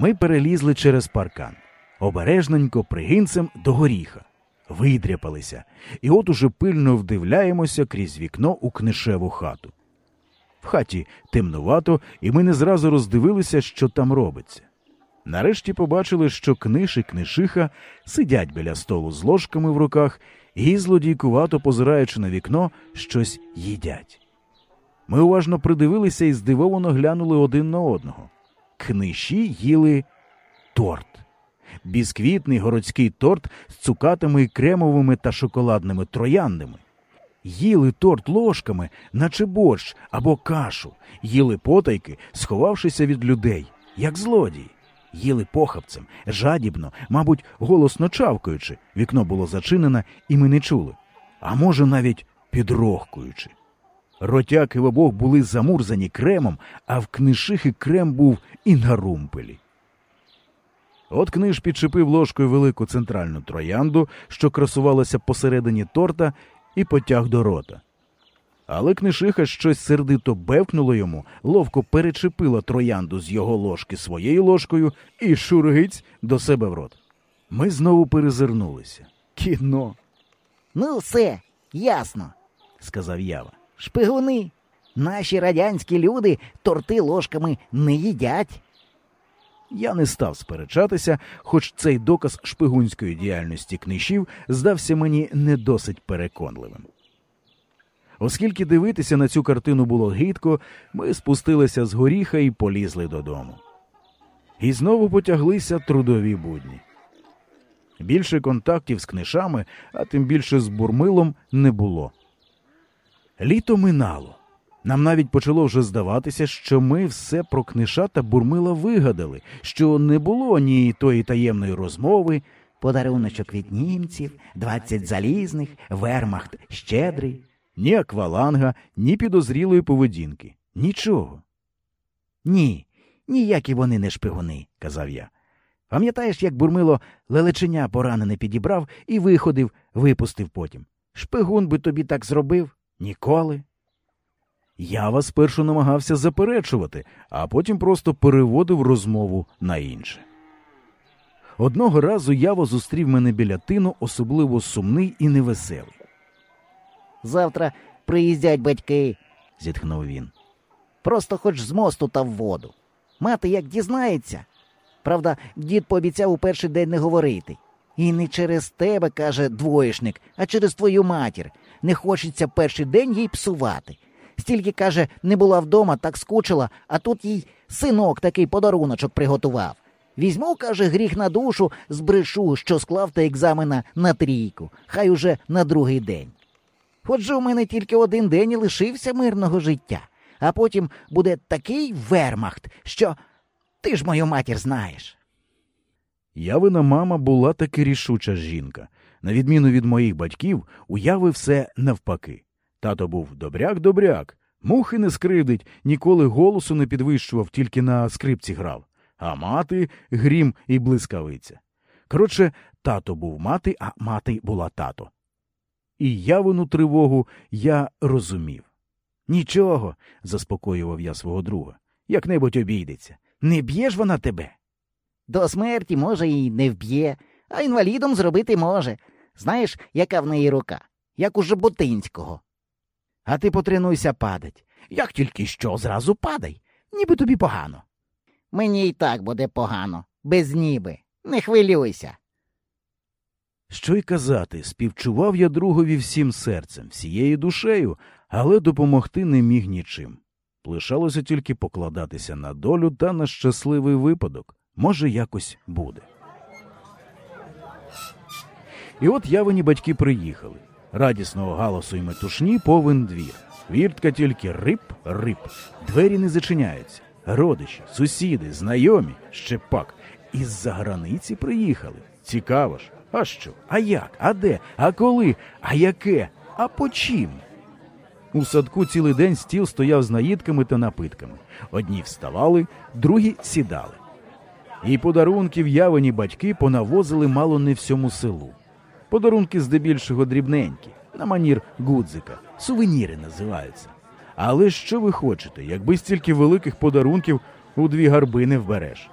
Ми перелізли через паркан, обережненько пригинцем до горіха, видряпалися, і от уже пильно вдивляємося крізь вікно у книшеву хату. В хаті темнувато, і ми не зразу роздивилися, що там робиться. Нарешті побачили, що книж і книшиха сидять біля столу з ложками в руках і, злодійкувато позираючи на вікно, щось їдять. Ми уважно придивилися і здивовано глянули один на одного. Книші їли торт. Бісквітний городський торт з цукатами кремовими та шоколадними трояндами. Їли торт ложками, наче борщ або кашу, їли потайки, сховавшися від людей, як злодії. Їли похапцем, жадібно, мабуть, голосно чавкаючи. Вікно було зачинене, і ми не чули. А може, навіть підрохкуючи. Ротяки в обох були замурзані кремом, а в книшихи крем був і на румпелі. От книж підчепив ложкою велику центральну троянду, що красувалася посередині торта, і потяг до рота. Але книшиха щось сердито бевкнуло йому, ловко перечепила троянду з його ложки своєю ложкою і шургиць до себе в рот. Ми знову перезирнулися. Кіно, Ну, все, ясно, сказав Ява. Шпигуни. Наші радянські люди торти ложками не їдять. Я не став сперечатися, хоч цей доказ шпигунської діяльності книжів здався мені не досить переконливим. Оскільки дивитися на цю картину було гидко, ми спустилися з горіха і полізли додому. І знову потяглися трудові будні. Більше контактів з книжами, а тим більше з бурмилом, не було. Літо минало. Нам навіть почало вже здаватися, що ми все про книша та бурмила вигадали, що не було ні тої таємної розмови, Подаруночок від німців, двадцять залізних, вермахт щедрий. ні акваланга, ні підозрілої поведінки. Нічого. Ні, ніякі вони не шпигуни, казав я. Пам'ятаєш, як бурмило лелеченя поранене підібрав і виходив, випустив потім. Шпигун би тобі так зробив? Ніколи. Я вас спершу намагався заперечувати, а потім просто переводив розмову на інше. Одного разу Яво зустрів мене біля тину, особливо сумний і невеселий, Завтра приїздять батьки, зітхнув він. просто хоч з мосту та в воду. Мати як дізнається. Правда, дід пообіцяв у перший день не говорити. І не через тебе, каже двоєшник, а через твою матір. Не хочеться перший день їй псувати. Стільки, каже, не була вдома, так скучила, а тут їй синок такий подаруночок приготував. Візьму, каже, гріх на душу, збрешу, що склав та екзамена на трійку, хай уже на другий день. От же у мене тільки один день і лишився мирного життя, а потім буде такий вермахт, що ти ж мою матір знаєш. Явина мама була таки рішуча жінка. На відміну від моїх батьків, у Яви все навпаки. Тато був добряк-добряк, мухи не скривдить, ніколи голосу не підвищував, тільки на скрипці грав. А мати грім і блискавиця. Коротше, тато був мати, а мати була тато. І явину тривогу я розумів. Нічого, заспокоював я свого друга. Як небудь обійдеться. Не б'є ж вона тебе? До смерті, може, і не вб'є, а інвалідом зробити може. Знаєш, яка в неї рука, як у Жаботинського. А ти потренуйся падать. Як тільки що, зразу падай, ніби тобі погано. Мені й так буде погано, без ніби. Не хвилюйся. Що й казати, співчував я другові всім серцем, всією душею, але допомогти не міг нічим. Лишалося тільки покладатися на долю та на щасливий випадок. Може, якось буде. І от явині батьки приїхали. Радісного галасу і метушні повен двір. Віртка тільки рип, рип. Двері не зачиняються. Родичі, сусіди, знайомі, ще пак. Із-за границі приїхали. Цікаво ж. А що? А як? А де? А коли? А яке? А по чим? У садку цілий день стіл стояв з наїдками та напитками. Одні вставали, другі сідали. І подарунків явині батьки понавозили мало не всьому селу. Подарунки здебільшого дрібненькі, на манір гудзика, сувеніри називаються. Але що ви хочете, якби стільки великих подарунків у дві гарби не вбереш?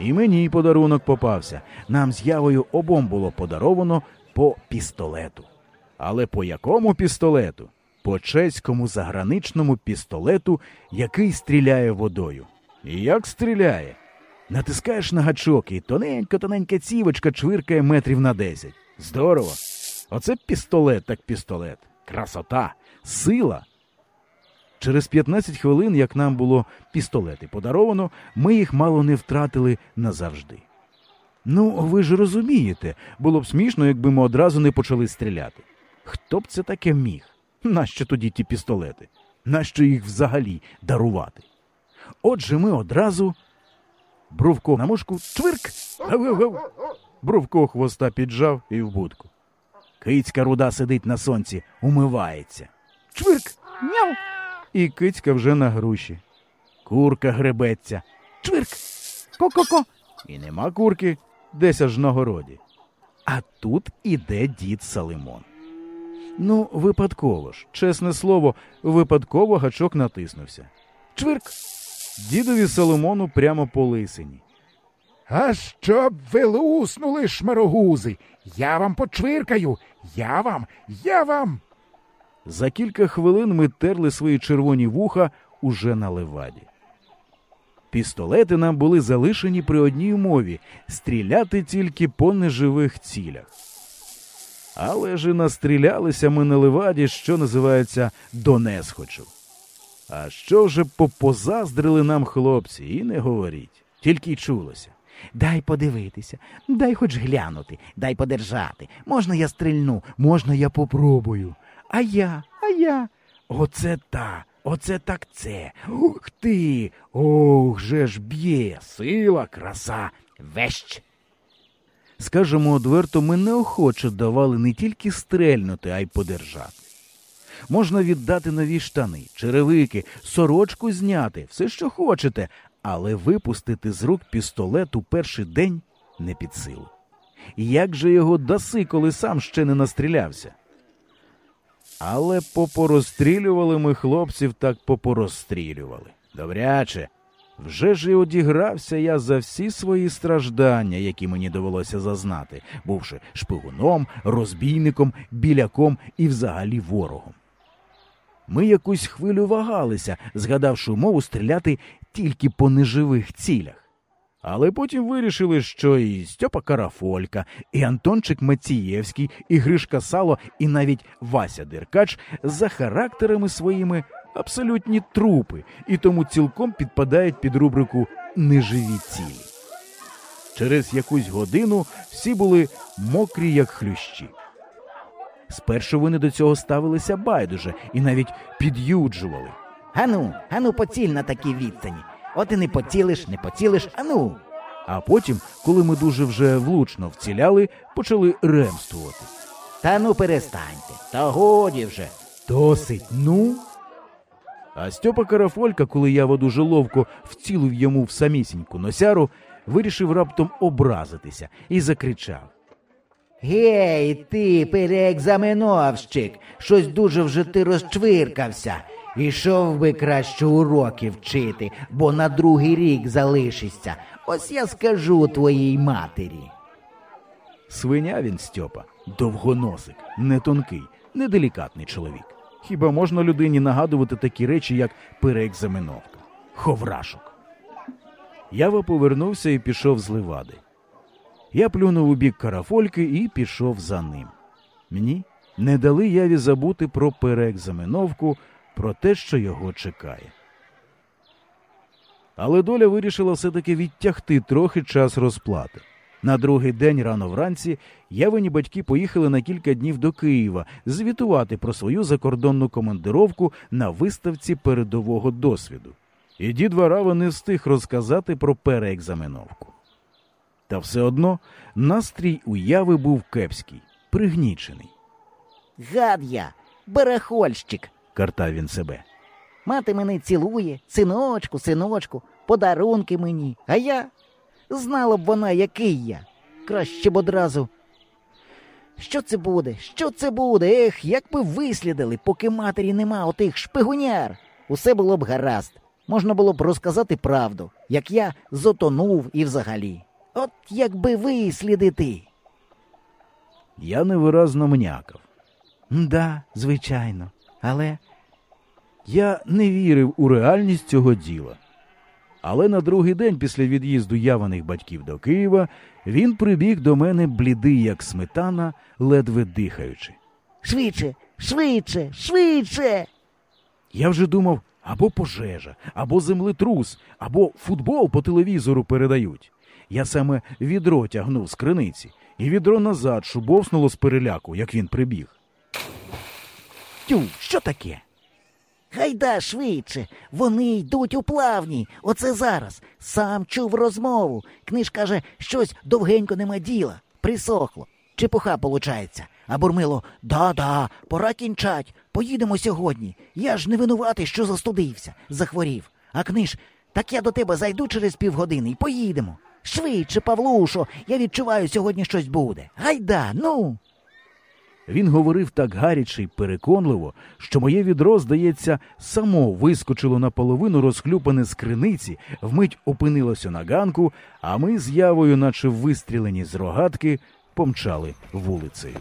І мені подарунок попався. Нам з явою обом було подаровано по пістолету. Але по якому пістолету? По чеському заграничному пістолету, який стріляє водою. І як стріляє? Натискаєш на гачок, і тоненька-тоненька цівочка чвиркає метрів на десять. Здорово. Оце пістолет так пістолет. Красота, сила. Через 15 хвилин, як нам було пістолети подаровано, ми їх мало не втратили назавжди. Ну, ви ж розумієте, було б смішно, якби ми одразу не почали стріляти. Хто б це таке міг? Нащо тоді ті пістолети? Нащо їх взагалі дарувати? Отже, ми одразу. Бровко на мушку чвирк. Бровко хвоста піджав і в будку. Кицька руда сидить на сонці, умивається. Чвирк. Няу. І кицька вже на груші. Курка гребеться. Чвирк. Ко-ко-ко. І нема курки, десь аж на городі. А тут іде дід Салимон. Ну, випадково ж, чесне слово, випадково гачок натиснувся. Чвирк. Дідові Соломону прямо по лисині. А щоб ви луснули, шмарогузи, я вам почвиркаю, я вам, я вам. За кілька хвилин ми терли свої червоні вуха уже на леваді. Пістолети нам були залишені при одній умові стріляти тільки по неживих цілях. Але ж і настрілялися ми на леваді, що називається до несхочу. А що вже попозаздрили нам хлопці, і не говоріть, тільки й чулося. Дай подивитися, дай хоч глянути, дай подержати. Можна я стрільну, можна я попробую. А я, а я. Оце та, оце так це. Ух ти! Ох, же ж б'є, сила, краса, вещ. Скажемо одверто, ми неохоче давали не тільки стрельнути, а й подержати. Можна віддати нові штани, черевики, сорочку зняти, все, що хочете, але випустити з рук пістолет у перший день не під силу. Як же його даси, коли сам ще не настрілявся? Але попорозстрілювали ми хлопців, так попорозстрілювали. Добряче. Вже ж і одігрався я за всі свої страждання, які мені довелося зазнати, бувши шпигуном, розбійником, біляком і взагалі ворогом. Ми якусь хвилю вагалися, згадавши умову стріляти тільки по неживих цілях. Але потім вирішили, що і Стьопа Карафолька, і Антончик Мацієвський, і Гришка Сало, і навіть Вася Деркач за характерами своїми абсолютні трупи, і тому цілком підпадають під рубрику неживі цілі. Через якусь годину всі були мокрі, як хлющі. Спершу вони до цього ставилися байдуже і навіть під'юджували. Ану, ану, поціль на такій відстані. От і не поцілиш, не поцілиш, ану. А потім, коли ми дуже вже влучно вціляли, почали ремствувати. Та ну перестаньте, та годі вже. Досить, ну. А Стьопа Карафолька, коли я дуже ловко вцілив йому в самісіньку носяру, вирішив раптом образитися і закричав. Гей, ти, переекзаменовщик, щось дуже вже ти розчвиркався. Ішов би краще уроки вчити, бо на другий рік залишишся. Ось я скажу твоїй матері. Свиня він Стьопа, довгоносик, не тонкий, неделікатний чоловік. Хіба можна людині нагадувати такі речі, як переекзаменовка, ховрашок? Ява повернувся і пішов з ливади. Я плюнув у бік карафольки і пішов за ним. Мені не дали яві забути про переекзаменовку, про те, що його чекає. Але доля вирішила все-таки відтягти трохи час розплати. На другий день рано вранці явині батьки поїхали на кілька днів до Києва звітувати про свою закордонну командировку на виставці передового досвіду. І дід Варава не встиг розказати про переекзаменовку. Та все одно настрій уяви був кепський, пригнічений. Гад я, барахольщик. Картав він себе. Мати мене цілує, синочку, синочку, подарунки мені. А я знала б вона, який я. Краще б одразу. Що це буде? Що це буде? Ех, як би вислідили, поки матері нема отих шпигуняр. Усе було б гаразд. Можна було б розказати правду, як я зотонув і взагалі. От якби ви слідити. Я невиразно мнякав. Да, звичайно. Але Я не вірив у реальність цього діла. Але на другий день після від'їзду яваних батьків до Києва він прибіг до мене блідий, як сметана, ледве дихаючи. швидше, швидше, швидше. Я вже думав або пожежа, або землетрус, або футбол по телевізору передають. Я саме відро тягнув з криниці, і відро назад шубовснуло з переляку, як він прибіг. Тю, що таке? Гайда швидше. Вони йдуть у плавні. Оце зараз. Сам чув розмову. Книж каже, щось довгенько нема діла. Присохло. Чепуха получається. А Бурмило, да-да, пора кінчать. Поїдемо сьогодні. Я ж не винуватий, що застудився, захворів. А книж, так я до тебе зайду через півгодини і поїдемо. Швидше, Павлушо, я відчуваю, сьогодні щось буде. Гайда, ну. Він говорив так гаряче й переконливо, що моє відро, здається, само вискочило наполовину розхлюпане з криниці, вмить опинилося на ганку, а ми з явою, наче вистрілені з рогатки, помчали вулицею.